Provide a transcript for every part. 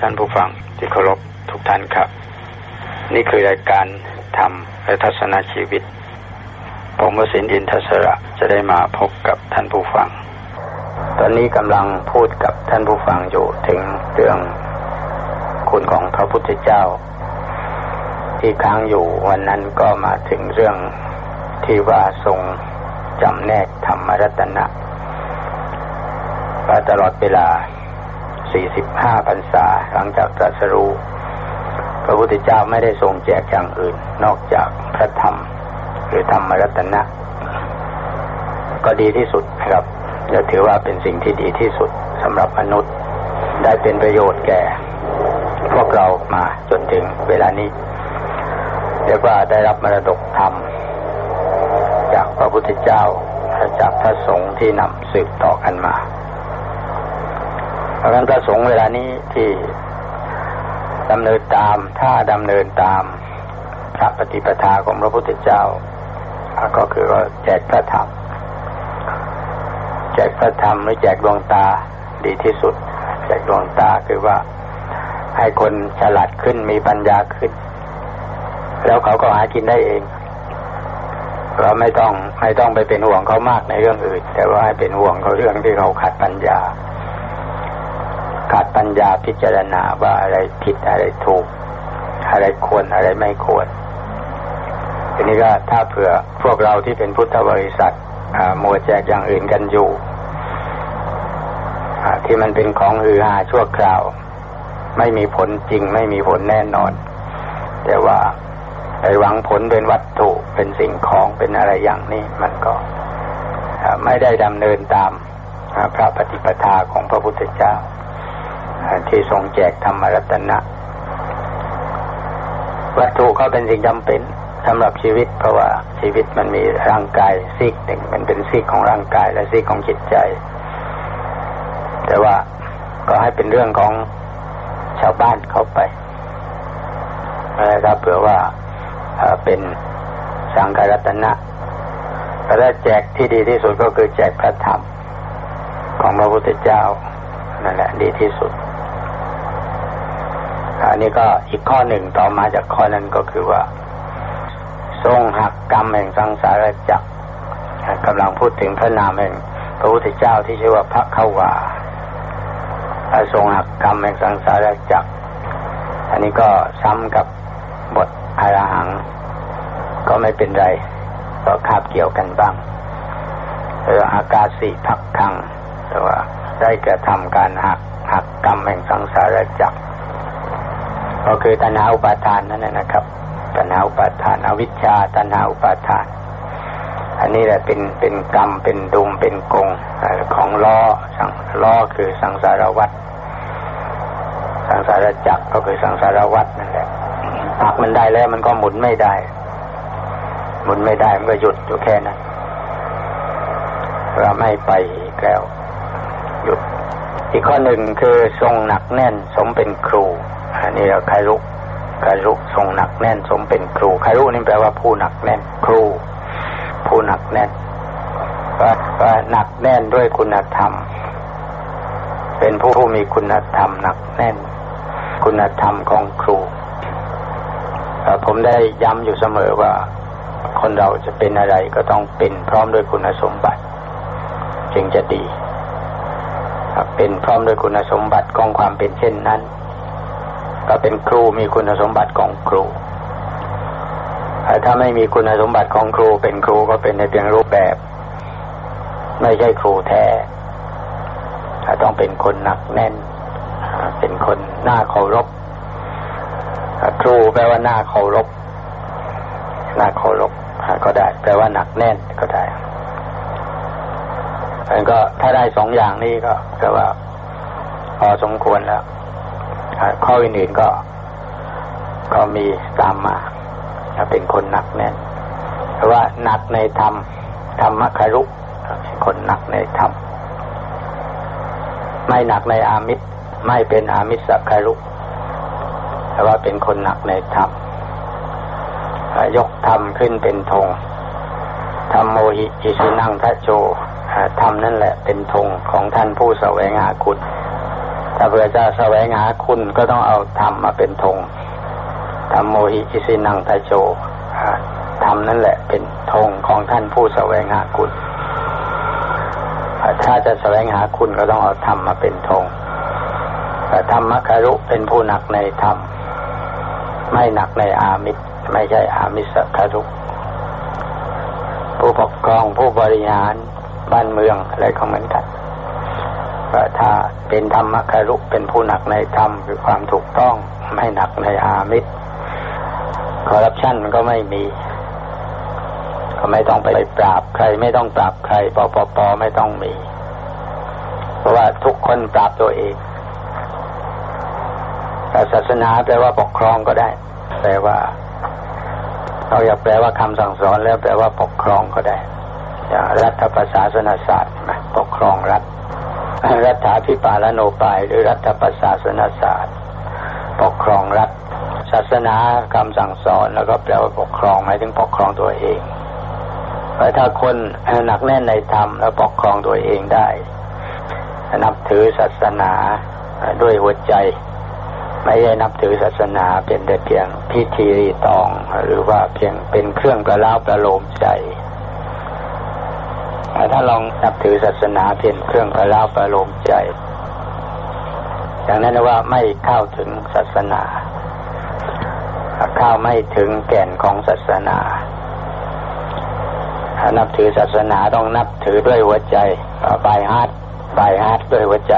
ท่านผู้ฟังที่เคารพทุกท่านครับ นี่คือรายการธรรมและทัศนชีวิต ผมวสินอินทศระจะได้มาพบกับท่านผู้ฟัง ตอนนี้กำลังพูดกับท่านผู้ฟังอยู่ถึงเรื่องคุณของพระพุทธเจ้า ที่ค้างอยู่วันนั้นก็มาถึงเรื่องที่ว่าทรงจำแนกธรรมรัตนะตลอดเวลา 45พรรษา หลังจากตรัสรู้พระพุทธเจ้าไม่ได้ทรงแจกอย่างอื่น นอกจากพระธรรม หรือธรรมรัตนะ ก็ดีที่สุดนะครับจะถือว่าเป็นสิ่งที่ดีที่สุดสำหรับมนุษย์ ได้เป็นประโยชน์แก่ พวกเรามาจนถึงเวลานี้ เรียกว่าได้รับมรดกธรรม จากพระพุทธเจ้าจากพระสงฆ์ที่นำสืบต่อกันมา เพราะฉะนั้นพระสงฆ์เวลานี้ที่ดำเนินตามถ้าดำเนินตามพระปฏิปทาของพระพุทธเจ้าก็คือว่าแจกพระธรรมแจกพระธรรมหรือแจกดวงตาดีที่สุด แจกดวงตาคือว่าให้คนฉลาดขึ้นมีปัญญาขึ้น แล้วเขาก็หากินได้เอง เราไม่ต้องไม่ต้องไปเป็นห่วงเขามากในเรื่องอื่น แต่ว่าให้เป็นห่วงเขาเรื่องที่เขาขาดปัญญา ขาดปัญญาพิจารณาว่าอะไรผิดอะไรถูก อะไรควรอะไรไม่ควรทีนี้ก็ถ้าเผื่อพวกเราที่เป็นพุทธบริษัทมัวแจกอย่างอื่นกันอยู่ที่มันเป็นของฮือฮาชั่วคราว ไม่มีผลจริง ไม่มีผลแน่นอน แต่ว่าไปหวังผลเป็นวัตถุเป็นสิ่งของเป็นอะไรอย่างนี้ มันก็ไม่ได้ดำเนินตามพระปฏิปทาของพระพุทธเจ้า ที่ทรงแจกธรรมรัตนะ วัตถุก็เป็นสิ่งจำเป็นสำหรับชีวิต เพราะว่าชีวิตมันมีร่างกายซีกหนึ่งมันเป็นซีกของร่างกายและซีกของจิตใจ แต่ว่าก็ให้เป็นเรื่องของชาวบ้านเขาไปถ้าเผื่อว่าเป็นสังฆรัตนะแล้แจกที่ดีที่สุดก็คือแจกพระธรรมของพระพุทธเจ้านั่นแหละดีที่สุด อันนี้ก็อีกข้อหนึ่งต่อมาจากข้อนั้นก็คือว่า ทรงหักกรรมแห่งสังสารจักรกำลังพูดถึงพระนามแห่งพระพุทธเจ้าที่ชื่อว่าพระขาวาทรงหักกรรมแห่งสังสารจักรอันนี้ก็ซ้ำกับบทอารหัง ก็ไม่เป็นไร ก็คาบเกี่ยวกันบ้างเอออากาศสีพักคังแต่ว่าได้กระทำการหักหักกรรมแห่งสังสารจักร ก็คือตัณหาอุปาทานนั่นแหละนะครับตัณหาอุปาทาน อวิชชาตัณหาอุปาทาน อันนี้แหละเป็นเป็นกรรมเป็นดุมเป็นกงของล้อสังล้อคือสังสารวัฏสังสารจักรก็คือสังสารวัฏนั่นแหละหากมันได้แล้วมันก็หมุนไม่ได้ หมุนไม่ได้มันก็หยุดอยู่แค่นั้นเราไม่ไปอีกแล้ว หยุด อีกข้อหนึ่งคือทรงหนักแน่นสมเป็นครู อันนี้เราคารุคารุทรงหนักแน่นสมเป็นครูคารุนี่แปลว่าผู้หนักแน่นครู ผู้หนักแน่นว่าวาหนักแน่นด้วยคุณธรรม เป็นผู้มีคุณธรรมหนักแน่น คุณธรรมของครูผมได้ย้ำอยู่เสมอว่า คนเราจะเป็นอะไรก็ต้องเป็นพร้อมด้วยคุณสมบัติ จึงจะดีเป็นพร้อมด้วยคุณสมบัติของความเป็นเช่นนั้น ก็เป็นครูมีคุณสมบัติของครูถ้าไม่มีคุณสมบัติของครูเป็นครูก็เป็นในเพียงรูปแบบ ไม่ใช่ครูแท้ต้องเป็นคนหนักแน่น เป็นคนหน้าเคารพครูแปลว่าหน้าเคารพหน้าเคารพก็ได้ แปลว่าหนักแน่นก็ได้อันก็ถ้าได้สองอย่างนี้ก็แปลว่าพอสมควรแล้ว ข้ออื่นๆก็ ก็มีตามมาเป็นคนหนักแน่นเพราะว่าหนักในธรรมธรรมคารุคนหนักในธรรมไม่หนักในอามิตรไม่เป็นอามิสคารุแต่ว่าเป็นคนหนักในธรรมยกธรรมขึ้นเป็นธงธรรมโมหิอิสินังทัโจธรรมนั่นแหละเป็นธงของท่านผู้แสวงหาคุณ ถ้าเพื่อจะแสวงหาคุณก็ต้องเอาธรรมมาเป็นธงธรรมโมหิอิสินังทโจธรรมนั่นแหละเป็นธงของท่านผู้แสวงหาคุณ ถ้าจะแสวงหาคุณก็ต้องเอาธรรมมาเป็นธงแต่ธรรมคารุเป็นผู้หนักในธรรม ไม่หนักในอามิตรไม่ใช่อามิสคารุผู้ปกครองผู้บริหารบ้านเมืองอะไรก็เหมือนกัน ถ้าเป็นธรรมคารุเป็นผู้หนักในธรรมคือความถูกต้องไม่หนักในอามิตรคอร์รัปชันมันก็ไม่มี ก็ไม่ต้องไปปราบใคร ไม่ต้องปราบใครปปปไม่ต้องมี เพราะว่าทุกคนปราบตัวเองแต่ศาสนาแปลว่าปกครองก็ได้ แปลว่าเราอยากแปลว่าคำสั่งสอนแล้วแปลว่าปกครองก็ได้อย่างรัฐประศาสนศาสตร์นะปกครองรัฐ รัฐาพิปาลโนปายหรือรัฐประศาสนศาสตร์ ปกครองรัฐ ศาสนาคำสั่งสอนแล้วก็แปลว่าปกครองหมายถึงปกครองตัวเองแต่ถ้าคนหนักแน่นในธรรมแล้วปกครองตัวเองได้ นับถือศาสนาด้วยหัวใจ ไม่ได้นับถือศาสนาเป็นแต่เพียงพิธีรีตอง หรือว่าเพียงเป็นเครื่องกระล้าประโลมใจ ถ้าลองนับถือศาสนาเพียงเครื่องกระลาประโลมใจอย่างนั้นว่าไม่เข้าถึงศาสนาเข้าไม่ถึงแก่นของศาสนา ถ้านับถือศาสนาต้องนับถือด้วยหัวใจ by heart by heart ด้วยหัวใจ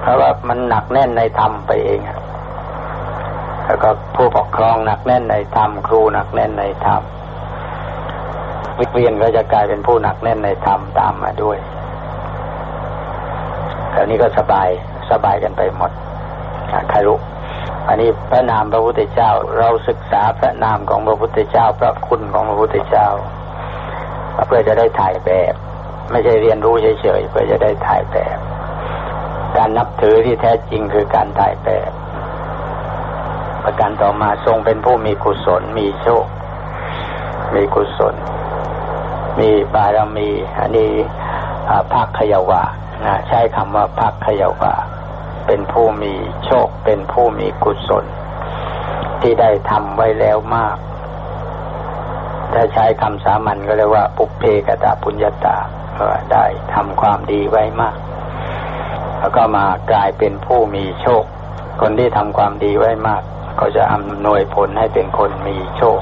เพราะว่ามันหนักแน่นในธรรมไปเองแล้วก็ผู้ปกครองหนักแน่นในธรรมครูหนักแน่นในธรรม นักเรียนก็จะกลายเป็นผู้หนักแน่นในธรรมตามมาด้วยแต่นี้ก็สบายสบายกันไปหมดใครรู้อันนี้พระนามพระพุทธเจ้า เราศึกษาพระนามของพระพุทธเจ้า พระคุณของพระพุทธเจ้า เพื่อจะได้ถ่ายแบบ ไม่ใช่เรียนรู้เฉยๆเพื่อจะได้ถ่ายแบบ การนับถือที่แท้จริงคือการถ่ายแบบ ประการต่อมาทรงเป็นผู้มีกุศล มีโชค มีกุศล มีบารมี อันนี้ภาคขยาวะนะใช้คำว่าภาคขยาวะเป็นผู้มีโชคเป็นผู้มีกุศล ที่ได้ทำไว้แล้วมาก ถ้าใช้คำสามัญก็เรียกว่า ปุเพกตาปุญญาตาได้ทำความดีไว้มาก แล้วก็มากลายเป็นผู้มีโชค คนที่ทำความดีไว้มาก ก็จะอำนวยผลให้เป็นคนมีโชค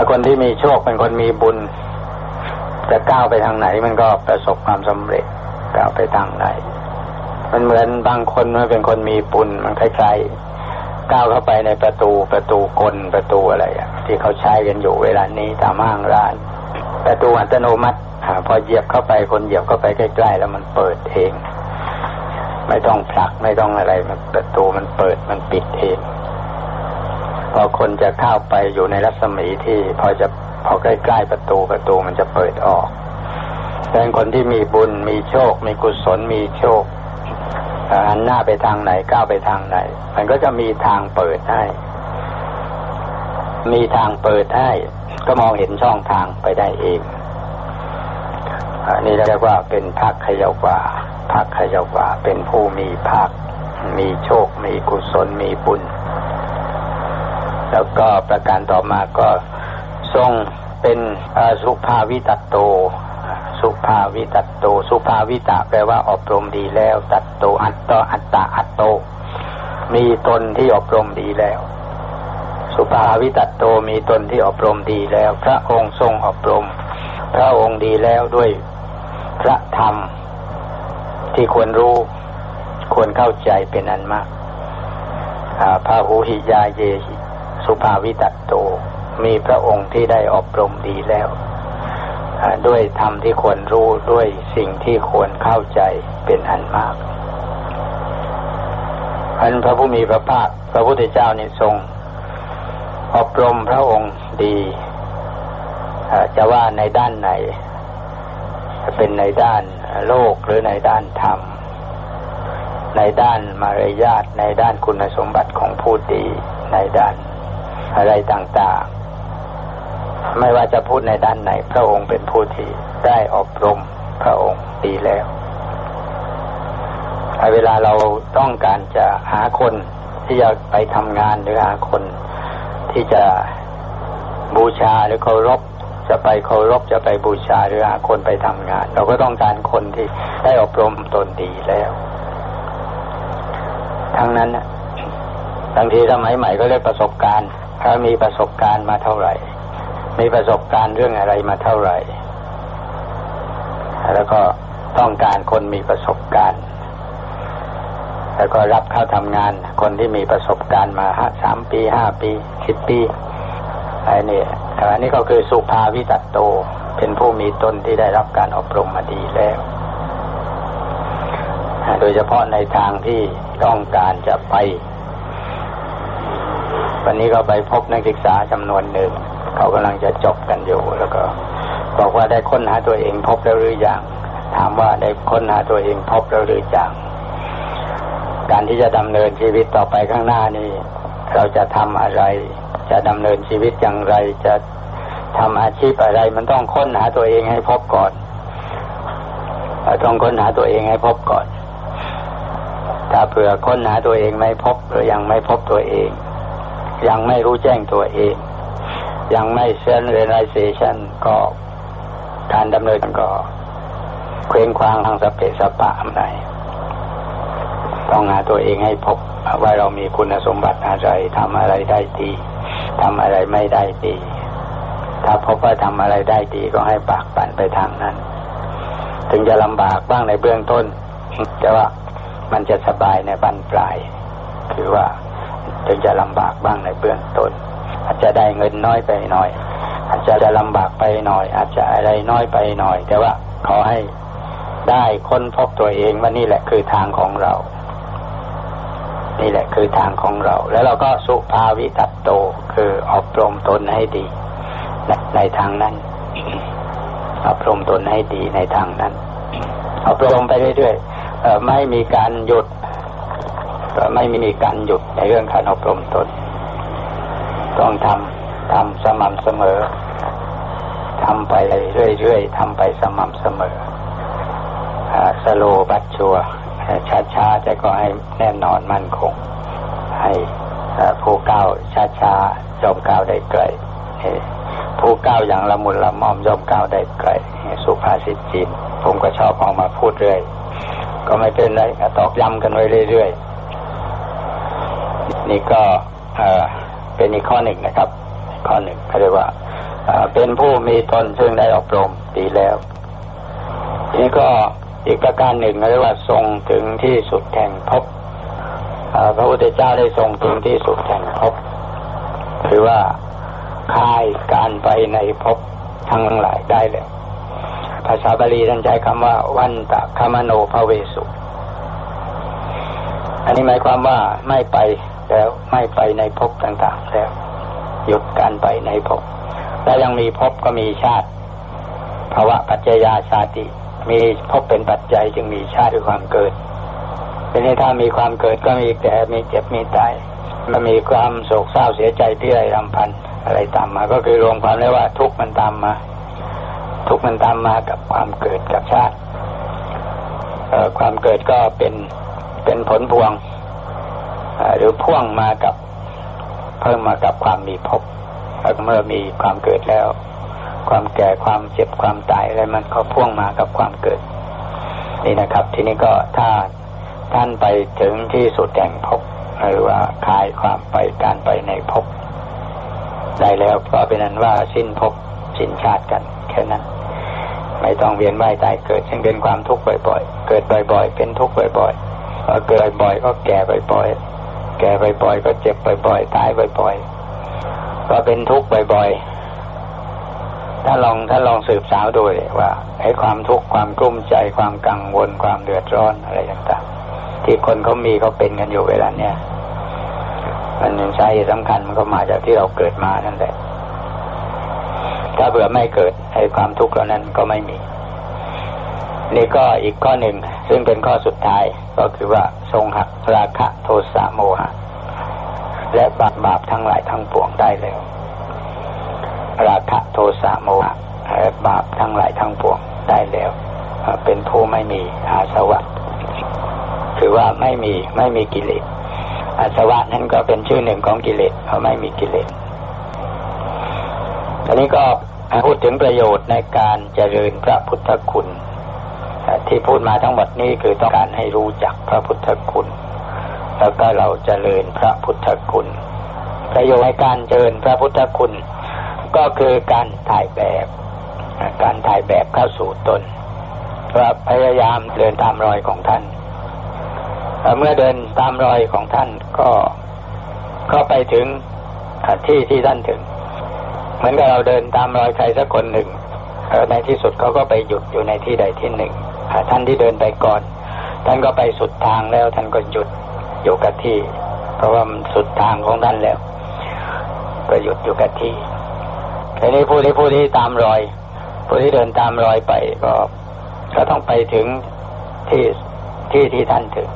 ถ้าคนที่มีโชคเป็นคนมีบุญ จะก้าวไปทางไหนมันก็ประสบความสำเร็จก้าวไปทางไหนมันเหมือนบางคนมันเป็นคนมีบุญมันคล้ายๆก้าวเข้าไปในประตูประตูกลประตูอะไรที่เขาใช้กันอยู่เวลานี้ตามห้างร้าน ประตูอัตโนมัติพอเหยียบเข้าไปคนเหยียบเข้าไปใกล้ๆแล้วมันเปิดเอง ไม่ต้องผลักไม่ต้องอะไรมันประตูมันเปิดมันปิดเอง พอคนจะเข้าไปอยู่ในรัศมีที่พอจะพอใกล้ๆประตูประตูมันจะเปิดออกดังคนที่มีบุญมีโชค มีกุศลมีโชคหันหน้าไปทางไหนก้าวไปทางไหน มันก็จะมีทางเปิดให้ มีทางเปิดให้ก็มองเห็นช่องทางไปได้เองอันนี้เรียกว่าเป็นพักขยาวาพักขยาวาเป็นผู้มีภาคมีโชค มีกุศลมีบุญ แล้วก็ประการต่อมาก็ทรงเป็นสุภาวิตัตโต สุภาวิตัตโต สุภาวิตะแปลว่าอบรมดีแล้ว ตัตโต อัตโตอัตตาอัตโต มีตนที่อบรมดีแล้ว สุภาวิตัตโตมีตนที่อบรมดีแล้ว พระองค์ทรงอบรม พระองค์ดีแล้วด้วยพระธรรม ที่ควรรู้ควรเข้าใจเป็นอันมากพระหูหิยาเยหิ สุภาวิตัตโต มีพระองค์ที่ได้อบรมดีแล้ว ด้วยธรรมที่ควรรู้ด้วยสิ่งที่ควรเข้าใจเป็นอันมากอันพระผู้มีพระภาค พระพุทธเจ้านี่ทรง อบรมพระองค์ดีจะว่าในด้านไหนเป็นในด้านโลกหรือในด้านธรรม ในด้านมารยาทในด้านคุณสมบัติของผู้ดี ในด้าน อะไรต่างๆ ไม่ว่าจะพูดในด้านไหน พระองค์เป็นผู้ที่ได้อบรมพระองค์ดีแล้วเวลาเราต้องการจะหาคนที่จะไปทำงานหรือหาคนที่จะบูชาหรือเคารพจะไปเคารพจะไปบูชาหรือหาคนไปทำงาน เราก็ต้องการคนที่ได้อบรมตนดีแล้ว ทั้งนั้น บางทีสมัยใหม่ก็เรียกประสบการณ์ถ้ามีประสบการณ์มาเท่าไหร่ มีประสบการณ์เรื่องอะไรมาเท่าไหร่ แล้วก็ต้องการคนมีประสบการณ์ แล้วก็รับเข้าทำงาน คนที่มีประสบการณ์มาห้าสามปีห้าปีสิบปีอะไรนี่อันนี้ก็คือสุภาวิตัตโต เป็นผู้มีตนที่ได้รับการอบรมมาดีแล้ว โดยเฉพาะในทางที่ต้องการจะไป วันนี้ก็ไปพบนักศึกษาจำนวนหนึ่ง เขากำลังจะจบกันอยู่ แล้วก็บอกว่าได้ค้นหาตัวเองพบแล้วหรือยังถามว่าได้ค้นหาตัวเองพบแล้วหรือยังการที่จะดำเนินชีวิตต่อไปข้างหน้านี้ เราจะทำอะไร จะดำเนินชีวิตอย่างไร จะทำอาชีพอะไร มันต้องค้นหาตัวเองให้พบก่อนต้องค้นหาตัวเองให้พบก่อน ถ้าเผื่อค้นหาตัวเองไม่พบหรือยังไม่พบตัวเอง ยังไม่รู้แจ้งตัวเอง ยังไม่เซนเรนไลเซชันก็การดำเนินก็เคว้งคว้างทางสเปสปะอะไรต้องหาตัวเองให้พบว่าเรามีคุณสมบัติอะไรทำอะไรได้ดีทำอะไรไม่ได้ดี ถ้าพบว่าทำอะไรได้ดีก็ให้ปากปั่นไปทางนั้น ถึงจะลำบากบ้างในเบื้องต้น แต่ว่ามันจะสบายในบันปลาย คือว่า ถึงจะลำบากบ้างในเบื้องต้น อาจจะได้เงินน้อยไปหน่อย อาจจะจะลำบากไปหน่อย อาจจะอะไรน้อยไปหน่อย แต่ว่าขอให้ได้ค้นพบตัวเองว่านี่แหละคือทางของเรา นี่แหละคือทางของเรา แล้วเราก็สุภาวิตัตโตคืออบรมตนให้ดีในทางนั้นอบรมตนให้ดีในทางนั้นอบรมไปเรื่อยๆไม่มีการหยุด ก็ไม่มีการหยุดในเรื่องการอบรมตน ต้องทำทำสม่ำเสมอทำไปเรื่อยๆทำไปสม่ำเสมอสโลบัตชัวช้าๆแต่ก็ให้แน่นอนมั่นคง ให้ผู้ก้าวช้าๆยอมก้าวได้ไกลผู้ก้าวอย่างละมุนละม่อมยอมก้าวได้ไกลสุภาษิตจีน ผมก็ชอบเอามาพูดเรื่อย ก็ไม่เป็นไรตอกย้ำกันไว้เรื่อยๆ นี่ก็เป็นอีกข้อหนึ่งนะครับ ข้อหนึ่งเขาเรียกว่าเป็นผู้มีตนซึ่งได้อบรมดีแล้วนี่ก็อีกประการหนึ่งเรียกว่าทรงถึงที่สุดแห่งภพพระพุทธเจ้าได้ทรงถึงที่สุดแห่งภพคือว่าคลายการไปในภพทั้งหลายได้เลยภาษาบาลีท่านใช้คำว่า วันตะคมโนภเวสุ อันนี้หมายความว่าไม่ไป แล้วไม่ไปในภพต่างๆแล้ว หยุดการไปในภพและยังมีภพก็มีชาติภาวะปัจจยาชาติ มีภพเป็นปัจจัยจึงมีชาติด้วยความเกิดทีนี้ถ้ามีความเกิดก็มีแก่มีเจ็บมีตายมันมีความโศกเศร้าเสียใจที่ไรรำพันอะไรตามมา ก็คือรวมความได้ว่าทุกมันตามมา ทุกมันตามมากับความเกิดกับชาติความเกิดก็เป็นเป็นผลพวง หรือพ่วงมากับเพิ่มมากับความมีภพเมื่อมีความเกิดแล้ว ความแก่ความเจ็บความตายอะไรมันก็พ่วงมากับความเกิด นี่นะครับ ทีนี้ก็ถ้าท่านไปถึงที่สุดแห่งภพหรือว่าคลายความไปการไปในภพได้แล้วก็เป็นนั้นว่าสิ้นภพสิ้นชาติกันแค่นั้นไม่ต้องเวียนว่ายตายเกิดซึ่งเป็นความทุกข์บ่อย ๆ เกิดบ่อย ๆ เป็นทุกข์บ่อยๆพอเกิดบ่อยก็แก่บ่อยๆ แก่บ่อยๆก็เจ็บบ่อยๆตายบ่อยๆก็เป็นทุกข์บ่อยๆถ้าลองถ้าลองสืบสาวดูว่าไอ้ความทุกข์ความกลุ้มใจความกังวลความเดือดร้อนอะไรต่างๆที่คนเขามีเขาเป็นกันอยู่เวลาเนี้ยมันใช่สำคัญมันก็มาจากที่เราเกิดมานั่นแหละถ้าเผื่อไม่เกิดไอ้ความทุกข์เหล่านั้นก็ไม่มี นี่ก็อีกข้อหนึ่งซึ่งเป็นข้อสุดท้ายก็คือว่าทรงหักราคะโทสะโมหะ และบาปบาปทั้งหลายทั้งปวงได้แล้ว ราคะโทสะโมหะและบาปทั้งหลายทั้งปวงได้แล้ว เป็นผู้ไม่มีอาสวะคือว่าไม่มีไม่มีกิเลสอาสวะนั้นก็เป็นชื่อหนึ่งของกิเลสเขาไม่มีกิเลสอันนี้ก็พูดถึงประโยชน์ในการเจริญพระพุทธคุณ ที่พูดมาทั้งหมดนี้คือต้องการให้รู้จักพระพุทธคุณ แล้วก็เราจเจริญพระพุทธคุณ ประโยชน์ในการเจริญพระพุทธคุณ ก็คือการถ่ายแบบ การถ่ายแบบเข้าสู่ตนว่าพยายามเดินตามรอยของท่าน เมื่อเดินตามรอยของท่านก็ก็ไปถึงที่ที่ท่านถึง เหมือนกับเราเดินตามรอยใครสักคนหนึ่งในที่สุดเขาก็ไปหยุดอยู่ในที่ใดที่หนึ่ง ท่านที่เดินไปก่อน ท่านก็ไปสุดทางแล้ว ท่านก็หยุดอยู่กับที่ เพราะว่ามันสุดทางของท่านแล้ว ก็หยุดอยู่กับที่ทีนี้ผู้ที่ผู้ที่ตามรอย ผู้ที่เดินตามรอยไปก็ก็ต้องไปถึงที่ที่ที่ท่านถึง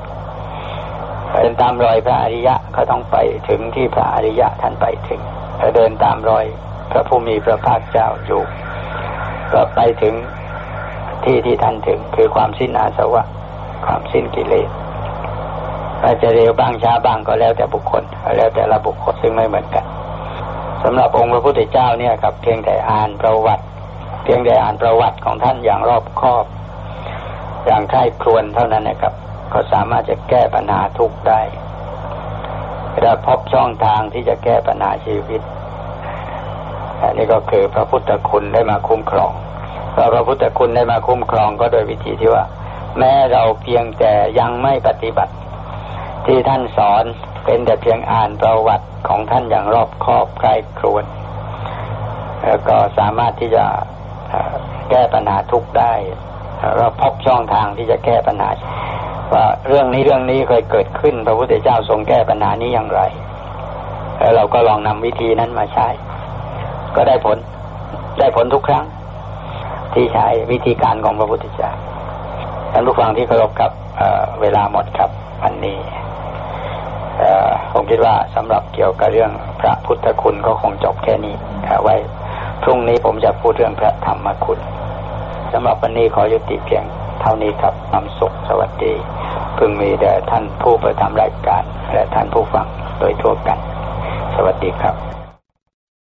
เดินตามรอยพระอริยะก็ต้องไปถึงที่พระอริยะท่านไปถึงถ้าเดินตามรอย พระผู้มีพระภาคเจ้าอยู่ ก็ไปถึง ที่ที่ท่านถึง คือความสิ้นอาสวะ ความสิ้นกิเลสอาจจะเร็วบ้างช้าบ้างก็แล้วแต่บุคคล แล้วแต่ละบุคคลซึ่งไม่เหมือนกันสำหรับองค์พระพุทธเจ้าเนี่ยครับเพียงแต่อ่านประวัติ เพียงแต่อ่านประวัติของท่านอย่างรอบคอบ อย่างใคร่ครวญเท่านั้นนะครับ ก็สามารถจะแก้ปัญหาทุกได้และพบช่องทางที่จะแก้ปัญหาชีวิตอันนี้ก็คือพระพุทธคุณได้มาคุ้มครอง พระพุทธคุณได้มาคุ้มครองก็โดยวิธีที่ว่า แม้เราเพียงแต่ยังไม่ปฏิบัติ ที่ท่านสอนเป็นแต่เพียงอ่านประวัติของท่านอย่างรอบคอบใกล้ครวนแล้วก็สามารถที่จะแก้ปัญหาทุกได้เราพบช่องทางที่จะแก้ปัญหา ว่าเรื่องนี้เรื่องนี้เคยเกิดขึ้น พระพุทธเจ้าทรงแก้ปัญหานี้อย่างไรแล้วเราก็ลองนำวิธีนั้นมาใช้ ก็ได้ผลได้ผลทุกครั้ง ที่ใช้วิธีการของพระพุทธเจ้าท่านผู้ฟังที่เคารพกับเวลาหมดครับวันนี้ผมคิดว่าสำหรับเกี่ยวกับเรื่องพระพุทธคุณก็คงจบแค่นี้ไว้พรุ่งนี้ผมจะพูดเรื่องพระธรรมคุณสำหรับวันนี้ขอยุติเพียงเท่านี้ครับนำสุขสวัสดีพึงมีแด่ท่านผู้ประทำรายการ และท่านผู้ฟังโดยทั่วกัน สวัสดีครับ